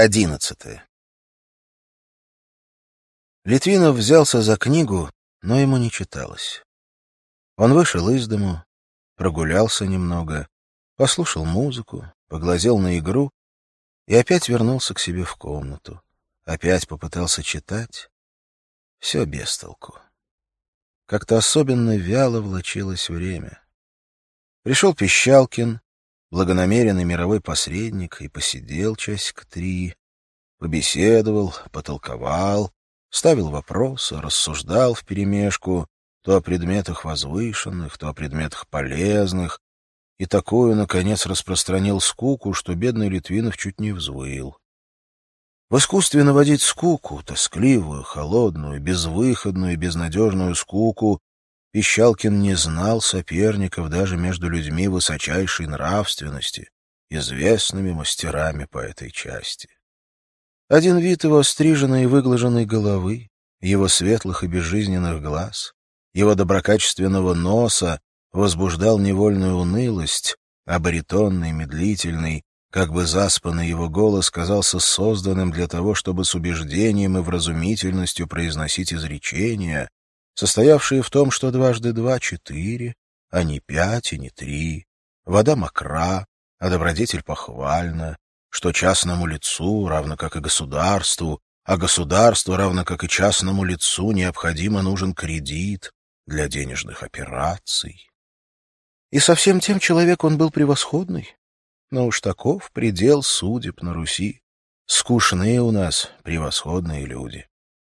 Одиннадцатое. Литвинов взялся за книгу, но ему не читалось. Он вышел из дому, прогулялся немного, послушал музыку, поглазел на игру и опять вернулся к себе в комнату. Опять попытался читать. Все без толку. Как-то особенно вяло влачилось время. Пришел Пищалкин, благонамеренный мировой посредник, и посидел часик три, побеседовал, потолковал, ставил вопросы, рассуждал вперемешку то о предметах возвышенных, то о предметах полезных, и такую, наконец, распространил скуку, что бедный Литвинов чуть не взвыл. В искусстве наводить скуку, тоскливую, холодную, безвыходную и безнадежную скуку, Пищалкин не знал соперников даже между людьми высочайшей нравственности, известными мастерами по этой части. Один вид его стриженной и выглаженной головы, его светлых и безжизненных глаз, его доброкачественного носа возбуждал невольную унылость, а баритонный, медлительный, как бы заспанный его голос казался созданным для того, чтобы с убеждением и вразумительностью произносить изречения, состоявшие в том, что дважды два — четыре, а не пять и не три, вода мокра, а добродетель похвальна, что частному лицу, равно как и государству, а государству, равно как и частному лицу, необходимо нужен кредит для денежных операций. И совсем тем человек он был превосходный, но уж таков предел судеб на Руси. Скучные у нас превосходные люди.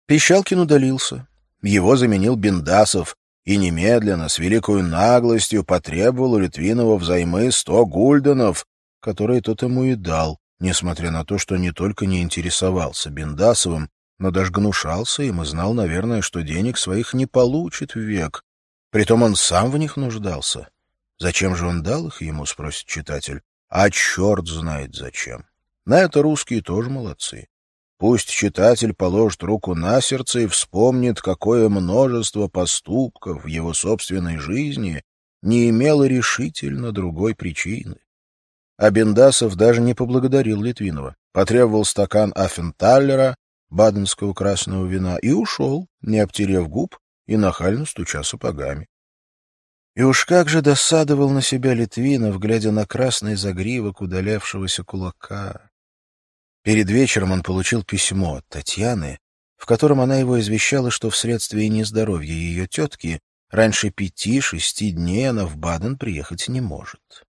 Пищалкин удалился, его заменил Бендасов и немедленно, с великой наглостью, потребовал у Литвинова взаймы сто гульденов, которые тот ему и дал, несмотря на то, что не только не интересовался Бендасовым, но даже гнушался им и знал, наверное, что денег своих не получит век. Притом он сам в них нуждался. Зачем же он дал их ему, спросит читатель. А черт знает зачем. На это русские тоже молодцы. Пусть читатель положит руку на сердце и вспомнит, какое множество поступков в его собственной жизни не имело решительно другой причины. А Бендасов даже не поблагодарил Литвинова, потребовал стакан Афенталлера, баденского красного вина, и ушел, не обтерев губ и нахально стуча сапогами. И уж как же досадовал на себя Литвинов, глядя на красный загривок удалявшегося кулака. Перед вечером он получил письмо от Татьяны, в котором она его извещала, что вследствие нездоровья ее тетки раньше пяти-шести дней она в Баден приехать не может.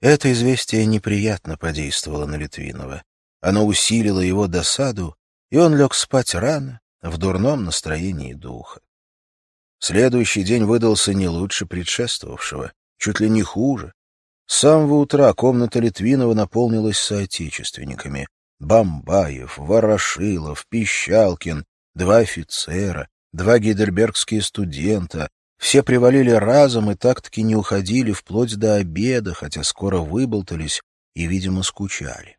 Это известие неприятно подействовало на Литвинова. Оно усилило его досаду, и он лег спать рано, в дурном настроении духа. Следующий день выдался не лучше предшествовавшего, чуть ли не хуже. С самого утра комната Литвинова наполнилась соотечественниками. Бамбаев, Ворошилов, Пищалкин, два офицера, два гейдельбергские студента. Все привалили разом и так-таки не уходили вплоть до обеда, хотя скоро выболтались и, видимо, скучали.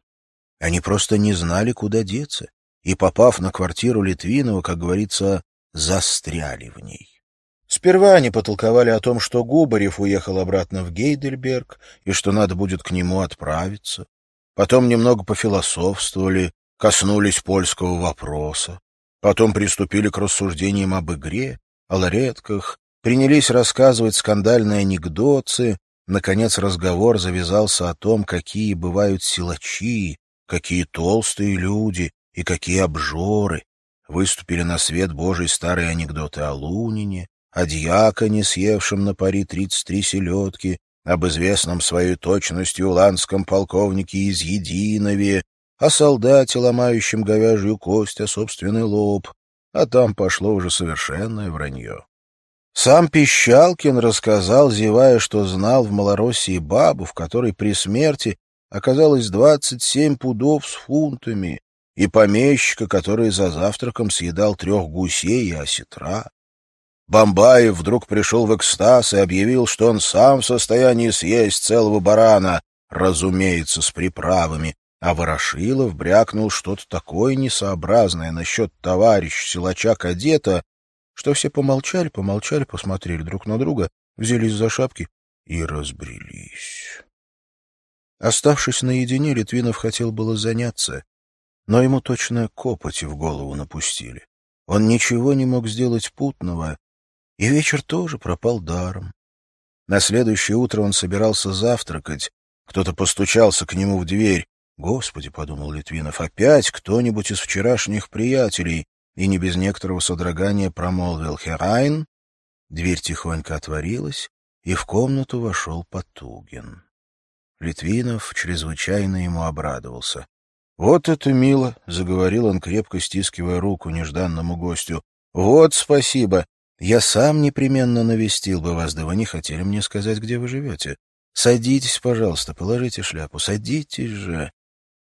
Они просто не знали, куда деться, и, попав на квартиру Литвинова, как говорится, застряли в ней. Сперва они потолковали о том, что Губарев уехал обратно в Гейдельберг и что надо будет к нему отправиться. Потом немного пофилософствовали, коснулись польского вопроса. Потом приступили к рассуждениям об игре, о ларетках, принялись рассказывать скандальные анекдоты. Наконец разговор завязался о том, какие бывают силачи, какие толстые люди и какие обжоры. Выступили на свет Божий старые анекдоты о Лунине, о дьяконе, съевшем на пари тридцать три селедки, об известном своей точностью уланском полковнике из Единове, о солдате, ломающем говяжью кость, о собственный лоб, а там пошло уже совершенное вранье. Сам Пищалкин рассказал, зевая, что знал в Малороссии бабу, в которой при смерти оказалось двадцать семь пудов с фунтами, и помещика, который за завтраком съедал трех гусей и осетра. Бомбаев вдруг пришел в экстаз и объявил, что он сам в состоянии съесть целого барана, разумеется, с приправами, а Ворошилов брякнул что-то такое несообразное насчет товарища силача-кадета, что все помолчали, помолчали, посмотрели друг на друга, взялись за шапки и разбрелись. Оставшись наедине, Литвинов хотел было заняться, но ему точно копоти в голову напустили. Он ничего не мог сделать путного, и вечер тоже пропал даром. На следующее утро он собирался завтракать. Кто-то постучался к нему в дверь. «Господи», — подумал Литвинов, — «опять кто-нибудь из вчерашних приятелей» и не без некоторого содрогания промолвил «Херайн». Дверь тихонько отворилась, и в комнату вошел Потугин. Литвинов чрезвычайно ему обрадовался. «Вот это мило!» — заговорил он, крепко стискивая руку нежданному гостю. «Вот спасибо! Я сам непременно навестил бы вас, да вы не хотели мне сказать, где вы живете. Садитесь, пожалуйста, положите шляпу, садитесь же!»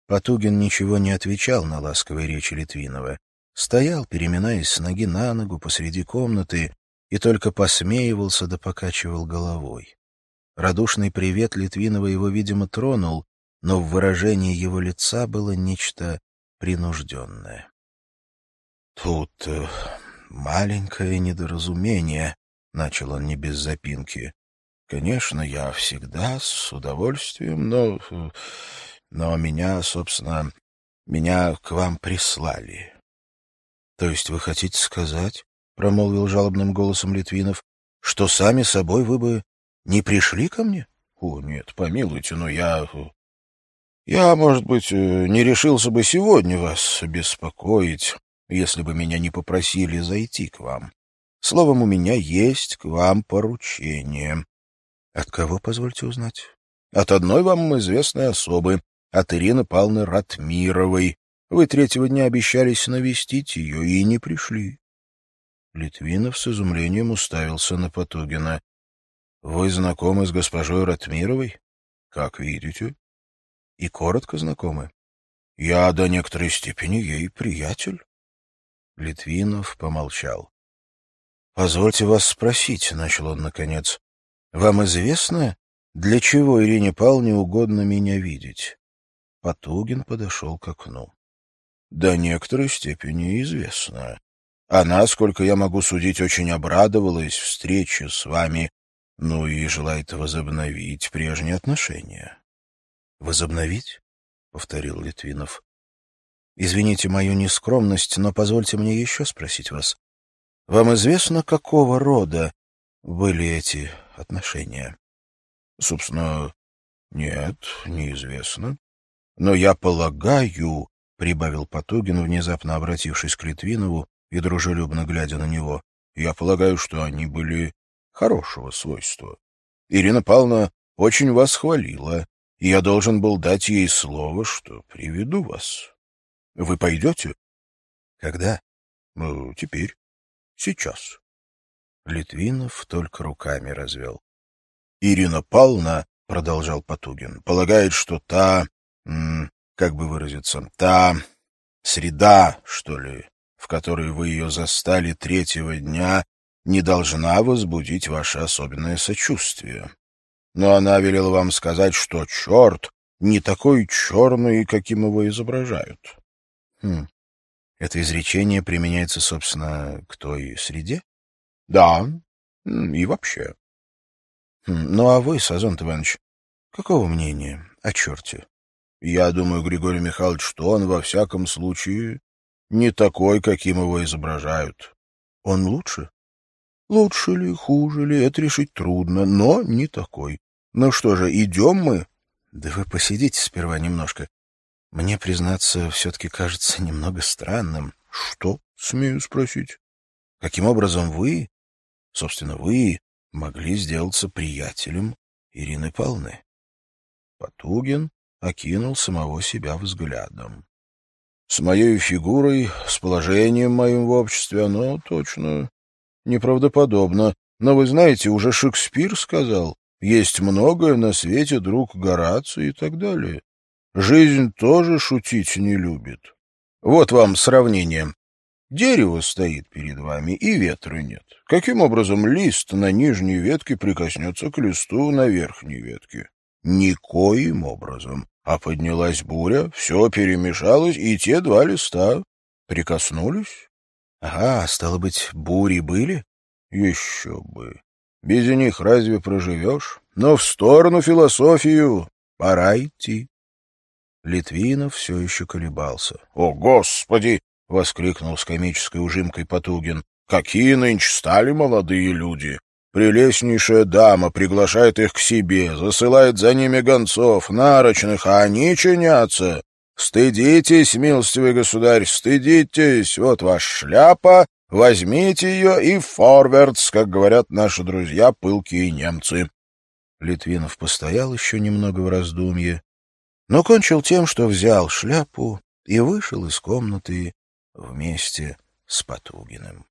Потугин ничего не отвечал на ласковые речи Литвинова. Стоял, переминаясь с ноги на ногу посреди комнаты, и только посмеивался да покачивал головой. Радушный привет Литвинова его, видимо, тронул, но в выражении его лица было нечто принужденное. — Тут э, маленькое недоразумение, — начал он не без запинки. — Конечно, я всегда с удовольствием, но... но меня, собственно, меня к вам прислали. — То есть вы хотите сказать, — промолвил жалобным голосом Литвинов, — что сами собой вы бы не пришли ко мне? — О, нет, помилуйте, но я... Я, может быть, э, не решился бы сегодня вас беспокоить, если бы меня не попросили зайти к вам. Словом, у меня есть к вам поручение. От кого, позвольте узнать? От одной вам известной особы, от Ирины Павловны Ратмировой. Вы третьего дня обещались навестить ее и не пришли. Литвинов с изумлением уставился на Потугина. — Вы знакомы с госпожой Ратмировой? — Как видите и коротко знакомы. Я до некоторой степени ей приятель. Литвинов помолчал. — Позвольте вас спросить, — начал он наконец. — Вам известно, для чего Ирине Павловне угодно меня видеть? Потугин подошел к окну. — До некоторой степени известно. Она, сколько я могу судить, очень обрадовалась встрече с вами, ну и желает возобновить прежние отношения. Возобновить? — повторил Литвинов. — Извините мою нескромность, но позвольте мне еще спросить вас. Вам известно, какого рода были эти отношения? — Собственно, нет, неизвестно. Но я полагаю, — прибавил Потугин, внезапно обратившись к Литвинову и дружелюбно глядя на него, — я полагаю, что они были хорошего свойства. Ирина Павловна очень вас хвалила и я должен был дать ей слово, что приведу вас. Вы пойдете? Когда? Ну, теперь. Сейчас. Литвинов только руками развел. Ирина Павловна, — продолжал Потугин, — полагает, что та, как бы выразиться, та среда, что ли, в которой вы ее застали третьего дня, не должна возбудить ваше особенное сочувствие но она велела вам сказать, что черт не такой черный, каким его изображают. Хм. Это изречение применяется, собственно, к той среде? Да, и вообще. Хм. Ну, а вы, Сазон Иванович, какого мнения о черте? Я думаю, Григорий Михайлович, что он, во всяком случае, не такой, каким его изображают. Он лучше? Лучше ли, хуже ли, это решить трудно, но не такой. Ну что же, идем мы? Да вы посидите сперва немножко. Мне, признаться, все-таки кажется немного странным. Что, смею спросить? Каким образом вы, собственно, вы, могли сделаться приятелем Ирины Павловны? Потугин окинул самого себя взглядом. С моей фигурой, с положением моим в обществе оно точно неправдоподобно. Но вы знаете, уже Шекспир сказал, есть многое на свете, друг Гораций и так далее. Жизнь тоже шутить не любит. Вот вам сравнение. Дерево стоит перед вами, и ветра нет. Каким образом лист на нижней ветке прикоснется к листу на верхней ветке? Никоим образом. А поднялась буря, все перемешалось, и те два листа прикоснулись. Ага, стало быть, бури были? Еще бы. Без них разве проживешь? Но в сторону философию пора идти. Литвинов все еще колебался. — О, Господи! — воскликнул с комической ужимкой Потугин. — Какие нынче стали молодые люди! Прелестнейшая дама приглашает их к себе, засылает за ними гонцов, нарочных, а они чинятся. Стыдитесь, милостивый государь, стыдитесь. Вот ваша шляпа, возьмите ее и форвардс, как говорят наши друзья, пылкие немцы. Литвинов постоял еще немного в раздумье, но кончил тем, что взял шляпу и вышел из комнаты вместе с Потугиным.